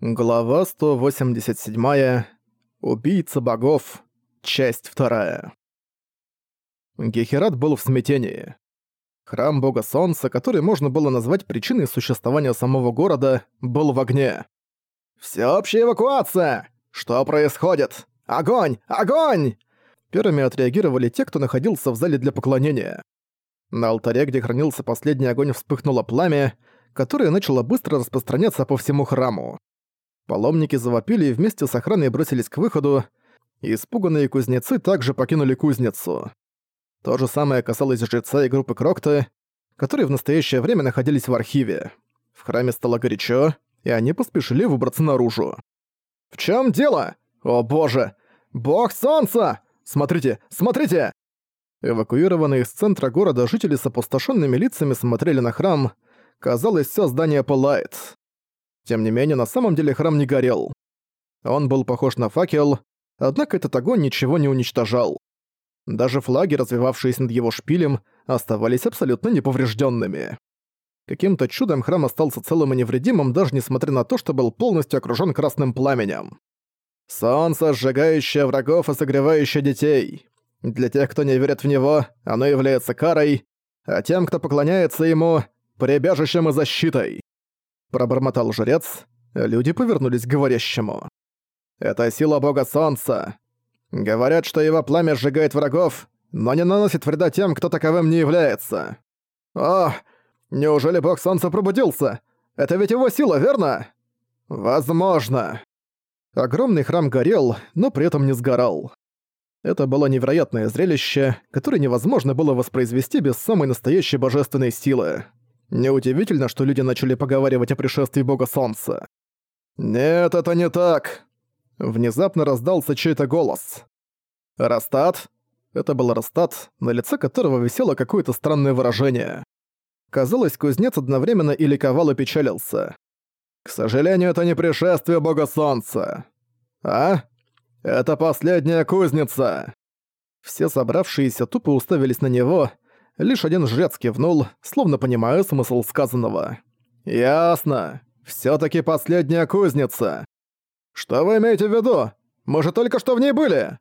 Глава 187. Убийца богов. Часть 2. Гехерат был в смятении. Храм бога солнца, который можно было назвать причиной существования самого города, был в огне. «Всеобщая эвакуация! Что происходит? Огонь! Огонь!» Первыми отреагировали те, кто находился в зале для поклонения. На алтаре, где хранился последний огонь, вспыхнуло пламя, которое начало быстро распространяться по всему храму. Паломники завопили и вместе с охраной бросились к выходу, испуганные кузнецы также покинули кузницу. То же самое касалось жреца и группы Крокта, которые в настоящее время находились в архиве. В храме стало горячо, и они поспешили выбраться наружу. «В чем дело? О боже! Бог солнца! Смотрите, смотрите!» Эвакуированные из центра города жители с опустошенными лицами смотрели на храм. Казалось, все здание пылает. Тем не менее, на самом деле храм не горел. Он был похож на факел, однако этот огонь ничего не уничтожал. Даже флаги, развивавшиеся над его шпилем, оставались абсолютно неповрежденными. Каким-то чудом храм остался целым и невредимым, даже несмотря на то, что был полностью окружен красным пламенем. Солнце, сжигающее врагов и согревающее детей. Для тех, кто не верит в него, оно является карой, а тем, кто поклоняется ему, прибежищем и защитой. Пробормотал жрец. Люди повернулись к говорящему. «Это сила бога солнца. Говорят, что его пламя сжигает врагов, но не наносит вреда тем, кто таковым не является. О, неужели бог солнца пробудился? Это ведь его сила, верно? Возможно. Огромный храм горел, но при этом не сгорал. Это было невероятное зрелище, которое невозможно было воспроизвести без самой настоящей божественной силы. Неудивительно, что люди начали поговаривать о пришествии бога солнца. «Нет, это не так!» Внезапно раздался чей-то голос. «Растат?» Это был Растат, на лице которого висело какое-то странное выражение. Казалось, кузнец одновременно и ликовал, и печалился. «К сожалению, это не пришествие бога солнца!» «А? Это последняя кузница!» Все собравшиеся тупо уставились на него, Лишь один жрец кивнул, словно понимая смысл сказанного. «Ясно. Всё-таки последняя кузница. Что вы имеете в виду? Мы же только что в ней были!»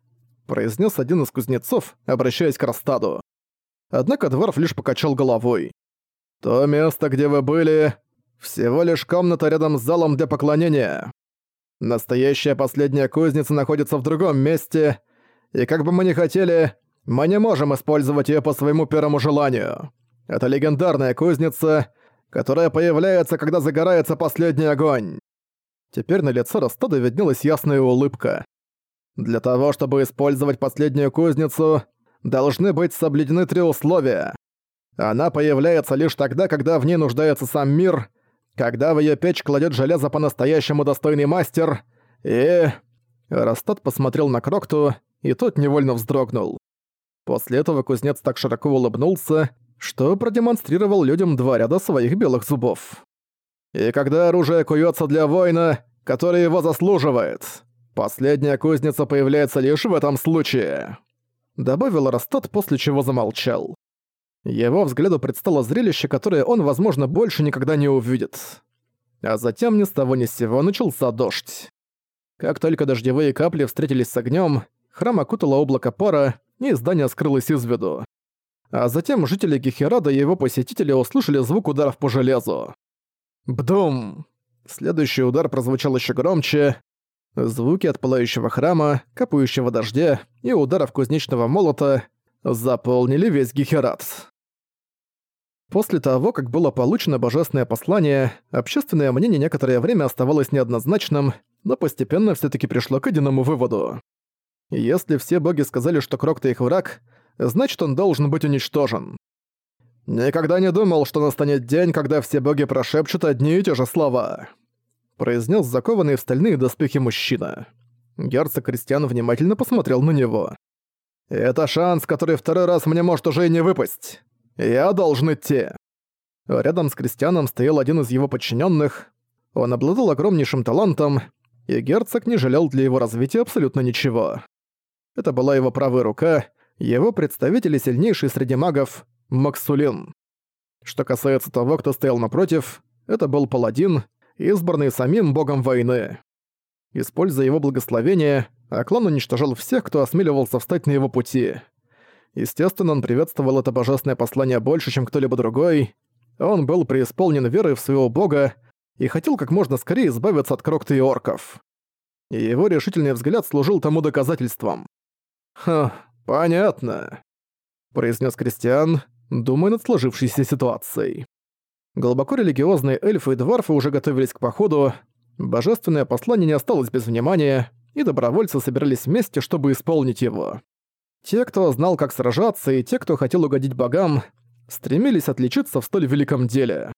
произнес один из кузнецов, обращаясь к Растаду. Однако Дворф лишь покачал головой. «То место, где вы были, всего лишь комната рядом с залом для поклонения. Настоящая последняя кузница находится в другом месте, и как бы мы ни хотели, мы не можем использовать её по своему первому желанию. Это легендарная кузница, которая появляется, когда загорается последний огонь. Теперь на лице Растада виднелась ясная улыбка. Для того, чтобы использовать последнюю кузницу, должны быть соблюдены три условия. Она появляется лишь тогда, когда в ней нуждается сам мир, когда в её печь кладет железо по-настоящему достойный мастер, и... Растат посмотрел на Крокту, и тот невольно вздрогнул. После этого кузнец так широко улыбнулся, что продемонстрировал людям два ряда своих белых зубов. «И когда оружие куется для воина, который его заслуживает, последняя кузница появляется лишь в этом случае», добавил Растат, после чего замолчал. Его взгляду предстало зрелище, которое он, возможно, больше никогда не увидит. А затем ни с того ни с сего начался дождь. Как только дождевые капли встретились с огнем, храм окутало облако пара, и здание скрылось из виду. А затем жители Гехерада и его посетители услышали звук ударов по железу. Бдум! Следующий удар прозвучал еще громче. Звуки от пылающего храма, капающего дождя и ударов кузнечного молота заполнили весь Гехерат. После того, как было получено божественное послание, общественное мнение некоторое время оставалось неоднозначным, но постепенно все таки пришло к единому выводу. Если все боги сказали, что Крокта их враг, значит он должен быть уничтожен. «Никогда не думал, что настанет день, когда все боги прошепчут одни и те же слова», произнес закованный в стальные доспехи мужчина. Герцог Кристиан внимательно посмотрел на него. «Это шанс, который второй раз мне может уже и не выпасть. Я должен идти». Рядом с Кристианом стоял один из его подчиненных. Он обладал огромнейшим талантом, и герцог не жалел для его развития абсолютно ничего. Это была его правая рука, его представитель и сильнейший среди магов — Максулин. Что касается того, кто стоял напротив, это был паладин, избранный самим богом войны. Используя его благословение, Аклан уничтожал всех, кто осмеливался встать на его пути. Естественно, он приветствовал это божественное послание больше, чем кто-либо другой. Он был преисполнен верой в своего бога и хотел как можно скорее избавиться от крокта и орков. И его решительный взгляд служил тому доказательством. «Ха, понятно», — произнес Кристиан, думая над сложившейся ситуацией. Глубоко религиозные эльфы и дварфы уже готовились к походу, Божественное послание не осталось без внимания, и добровольцы собирались вместе, чтобы исполнить его. Те, кто знал, как сражаться, и те, кто хотел угодить богам, стремились отличиться в столь великом деле.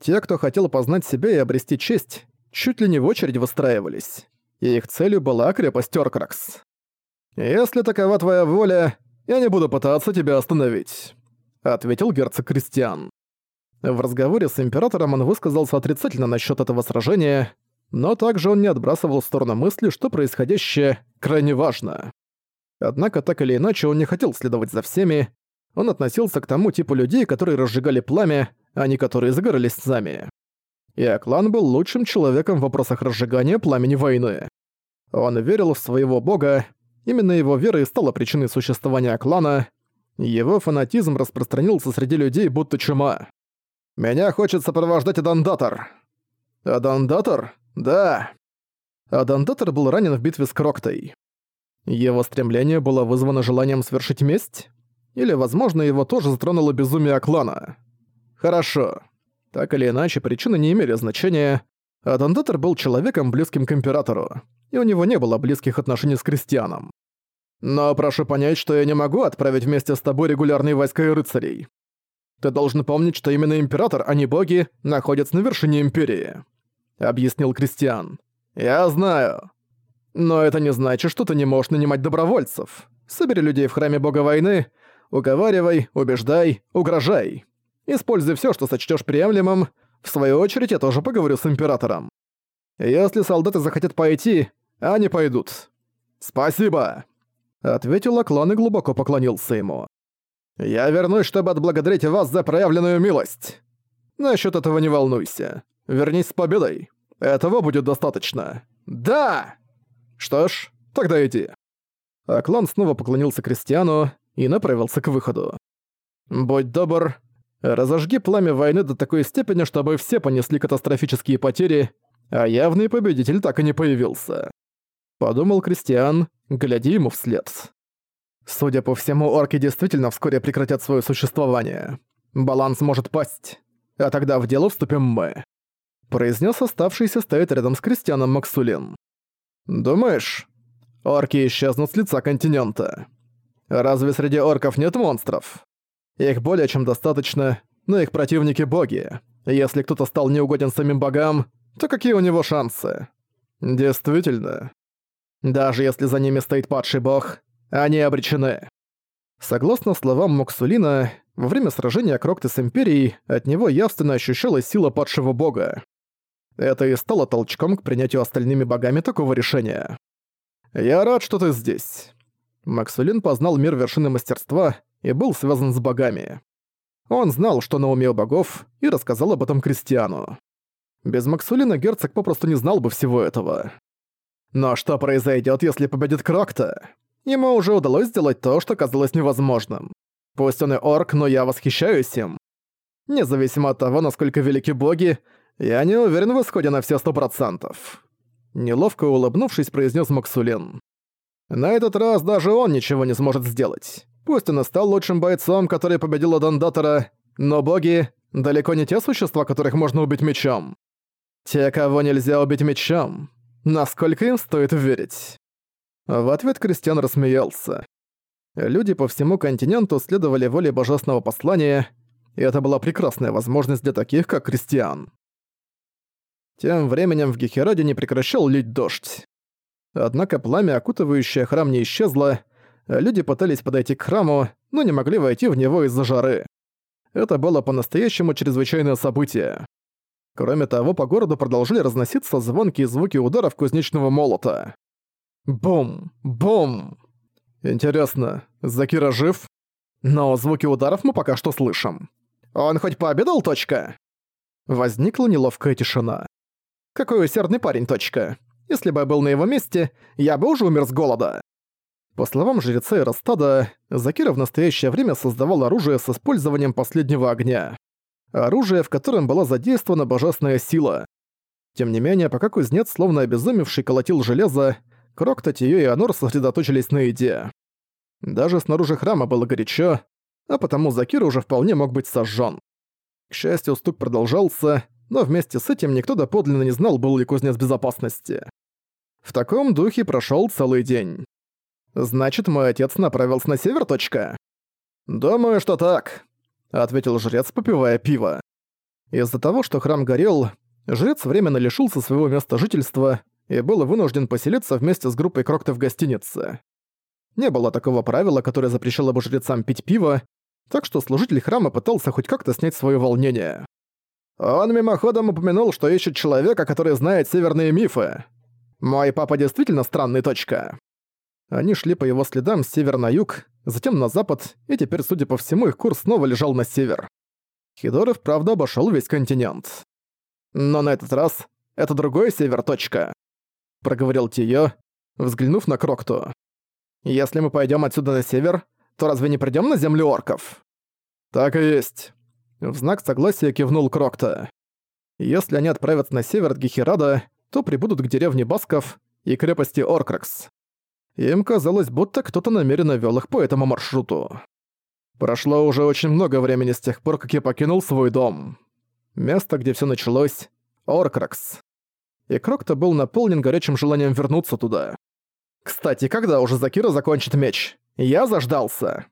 Те, кто хотел познать себя и обрести честь, чуть ли не в очередь выстраивались. И их целью была крепость Оркракс. «Если такова твоя воля, я не буду пытаться тебя остановить», — ответил герцог Кристиан. В разговоре с Императором он высказался отрицательно насчет этого сражения, но также он не отбрасывал в сторону мысли, что происходящее крайне важно. Однако так или иначе он не хотел следовать за всеми, он относился к тому типу людей, которые разжигали пламя, а не которые загорались сами. И Аклан был лучшим человеком в вопросах разжигания пламени войны. Он верил в своего бога, именно его вера и стала причиной существования Аклана, его фанатизм распространился среди людей будто чума. Меня хочет сопровождать Адандатор». «Адандатор? Да». Адандатор был ранен в битве с Кроктой. Его стремление было вызвано желанием свершить месть? Или, возможно, его тоже затронуло безумие клана? Хорошо. Так или иначе, причины не имели значения. Адандатор был человеком, близким к Императору, и у него не было близких отношений с крестьяном. Но прошу понять, что я не могу отправить вместе с тобой регулярные войска и рыцарей. Ты должен помнить, что именно Император, а не боги, находятся на вершине Империи», — объяснил Кристиан. «Я знаю. Но это не значит, что ты не можешь нанимать добровольцев. Собери людей в храме бога войны, уговаривай, убеждай, угрожай. Используй все, что сочтешь приемлемым. В свою очередь, я тоже поговорю с Императором. Если солдаты захотят пойти, они пойдут. Спасибо!» Ответил Аклан и глубоко поклонился ему. Я вернусь, чтобы отблагодарить вас за проявленную милость. Насчет этого не волнуйся. Вернись с победой. Этого будет достаточно. Да! Что ж, тогда иди. Аклан снова поклонился крестьяну и направился к выходу. Будь добр, разожги пламя войны до такой степени, чтобы все понесли катастрофические потери, а явный победитель так и не появился. Подумал крестьян, глядя ему вслед. Судя по всему, орки действительно вскоре прекратят свое существование. Баланс может пасть. А тогда в дело вступим мы. Произнес оставшийся стоять рядом с Кристианом Максулин. Думаешь, орки исчезнут с лица континента? Разве среди орков нет монстров? Их более чем достаточно, но их противники боги. Если кто-то стал неугоден самим богам, то какие у него шансы? Действительно. Даже если за ними стоит падший бог, они обречены. Согласно словам Моксулина, во время сражения Крокты с Империей от него явственно ощущалась сила падшего бога. Это и стало толчком к принятию остальными богами такого решения. «Я рад, что ты здесь». Максулин познал мир вершины мастерства и был связан с богами. Он знал, что на уме у богов, и рассказал об этом Кристиану. Без Максулина герцог попросту не знал бы всего этого. Но что произойдет, если победит Крокта? Ему уже удалось сделать то, что казалось невозможным. Пусть он и орк, но я восхищаюсь им. Независимо от того, насколько велики боги, я не уверен в исходе на все сто процентов. Неловко улыбнувшись, произнес Максулин. На этот раз даже он ничего не сможет сделать. Пусть он и стал лучшим бойцом, который победил Адандатора, но боги — далеко не те существа, которых можно убить мечом. Те, кого нельзя убить мечом. Насколько им стоит верить? В ответ Кристиан рассмеялся. Люди по всему континенту следовали воле божественного послания, и это была прекрасная возможность для таких, как Кристиан. Тем временем в Гехераде не прекращал лить дождь. Однако пламя, окутывающее храм, не исчезло, люди пытались подойти к храму, но не могли войти в него из-за жары. Это было по-настоящему чрезвычайное событие. Кроме того, по городу продолжили разноситься звонкие звуки ударов кузнечного молота. Бум! Бум! Интересно, Закира жив? Но звуки ударов мы пока что слышим. Он хоть пообедал, точка? Возникла неловкая тишина. Какой усердный парень, точка. Если бы я был на его месте, я бы уже умер с голода. По словам жреца Эростада, Закира в настоящее время создавал оружие с использованием последнего огня. Оружие, в котором была задействована божественная сила. Тем не менее, пока кузнец, словно обезумевший, колотил железо, Крокта, Тиё и Анор сосредоточились на еде. Даже снаружи храма было горячо, а потому Закир уже вполне мог быть сожжен. К счастью, стук продолжался, но вместе с этим никто доподлинно не знал, был ли кузнец безопасности. В таком духе прошел целый день. «Значит, мой отец направился на север, точка?» «Думаю, что так», — ответил жрец, попивая пиво. Из-за того, что храм горел, жрец временно лишился своего места жительства и был вынужден поселиться вместе с группой Крокта в гостинице. Не было такого правила, которое запрещало бы жрецам пить пиво, так что служитель храма пытался хоть как-то снять свое волнение. Он мимоходом упомянул, что ищет человека, который знает северные мифы. Мой папа действительно странный точка. Они шли по его следам с севера на юг, затем на запад, и теперь, судя по всему, их курс снова лежал на север. Хидоров, правда, обошел весь континент. Но на этот раз это другой север, точка. Проговорил Тиё, взглянув на Крокту. Если мы пойдем отсюда на север, то разве не придем на землю орков? Так и есть. В знак согласия кивнул Крокта. Если они отправятся на север от Гехирада, то прибудут к деревне Басков и крепости Оркракс. Им казалось, будто кто-то намеренно вел их по этому маршруту. Прошло уже очень много времени с тех пор, как я покинул свой дом. Место, где все началось — Оркракс. И Крокта был наполнен горячим желанием вернуться туда. Кстати, когда уже Закира закончит меч? Я заждался.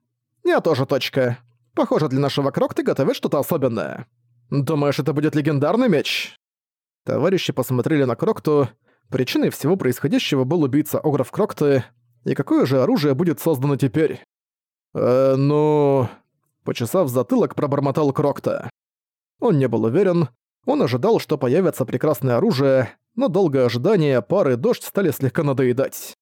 Я тоже точка. Похоже, для нашего Крокты готовят что-то особенное. Думаешь, это будет легендарный меч? Товарищи посмотрели на Крокту. Причиной всего происходящего был убийца Огров Крокты. И какое же оружие будет создано теперь? Э, ну... Почесав затылок, пробормотал Крокта. Он не был уверен. Он ожидал, что появится прекрасное оружие, но долгое ожидание, пары и дождь стали слегка надоедать.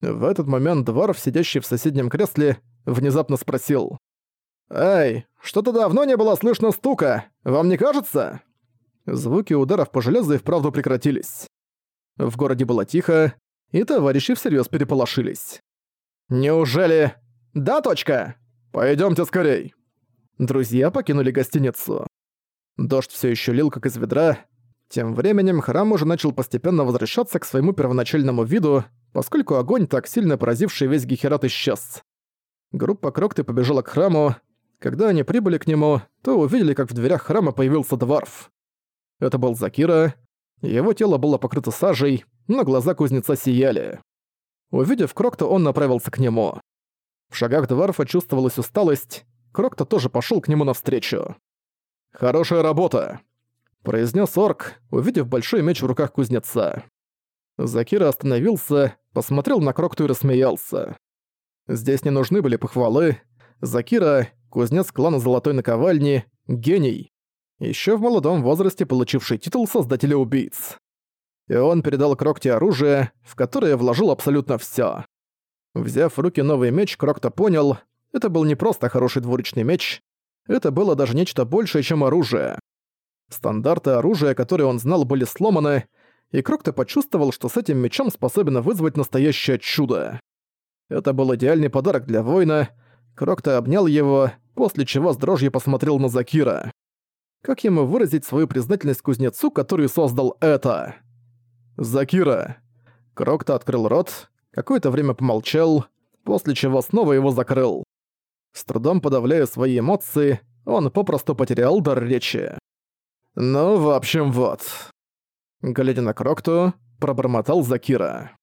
В этот момент Дварф, сидящий в соседнем кресле, внезапно спросил. «Эй, что-то давно не было слышно стука, вам не кажется?» Звуки ударов по железу и вправду прекратились. В городе было тихо, и товарищи всерьез переполошились. «Неужели...» «Да, точка! Пойдемте скорей!» Друзья покинули гостиницу. Дождь все еще лил, как из ведра. Тем временем храм уже начал постепенно возвращаться к своему первоначальному виду, поскольку огонь, так сильно поразивший весь Гехерат, исчез. Группа Крокты побежала к храму. Когда они прибыли к нему, то увидели, как в дверях храма появился Дварф. Это был Закира. Его тело было покрыто сажей, но глаза кузнеца сияли. Увидев Крокта, он направился к нему. В шагах Дварфа чувствовалась усталость. Крокта тоже пошел к нему навстречу. «Хорошая работа», — произнес орк, увидев большой меч в руках кузнеца. Закира остановился, посмотрел на Крокту и рассмеялся. Здесь не нужны были похвалы. Закира, кузнец клана Золотой Наковальни, гений. Еще в молодом возрасте получивший титул Создателя Убийц. И он передал Крокте оружие, в которое вложил абсолютно всё. Взяв в руки новый меч, Крокта понял, это был не просто хороший двуручный меч, это было даже нечто большее, чем оружие. Стандарты оружия, которые он знал, были сломаны, и Крокто почувствовал, что с этим мечом способен вызвать настоящее чудо. Это был идеальный подарок для воина. Крокто обнял его, после чего с дрожью посмотрел на Закира. Как ему выразить свою признательность кузнецу, который создал это? Закира. Крокто открыл рот, какое-то время помолчал, после чего снова его закрыл. С трудом подавляя свои эмоции, он попросту потерял дар речи. Ну, в общем, вот. Глядя на Крокту, пробормотал Закира.